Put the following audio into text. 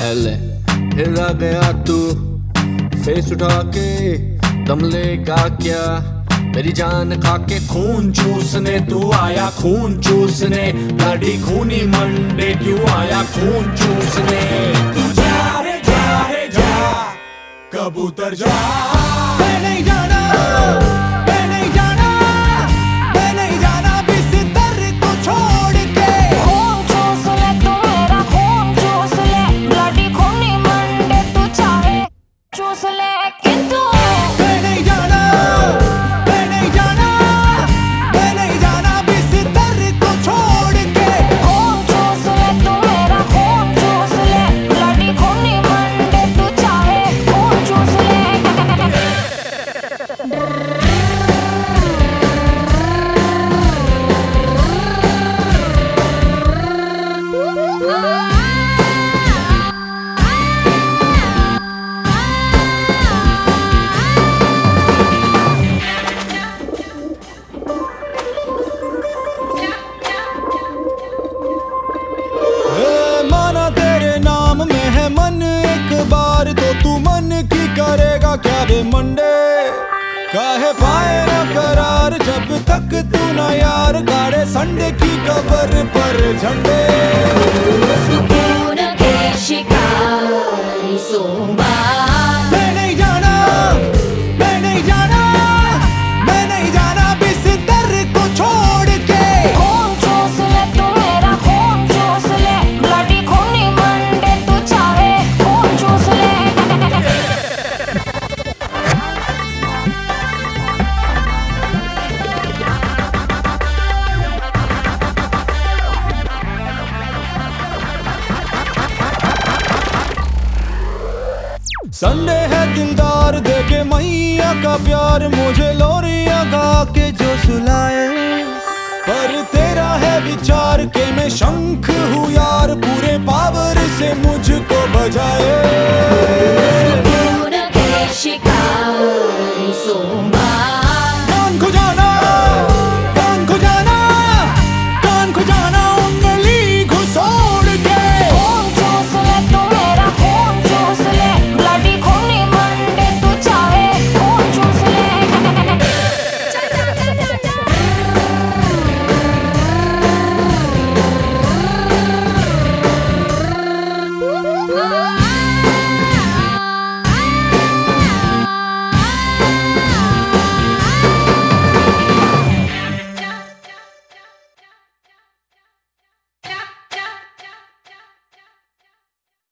फिर आ गया तू, फेस उठा के, दम लेगा क्या? मेरी जान खा के खून चूसने, तू आया खून चूसने। गाड़ी खूनी मंडे, क्यों आया खून चूसने? तू जा रे जा रे, जा, कबूतर जा। मैं नहीं जाना। करेगा क्या बे मंडे? कहे पाए ना करार जब तक तू ना यार, गाड़े संडे की कबर पर झंडे। संडे है दिलदार, देखे मैया का प्यार। मुझे लोरिया गा के जो सुलाए। पर तेरा है विचार के मैं शंख हूँ यार, पूरे पावर से मुझको बजाए।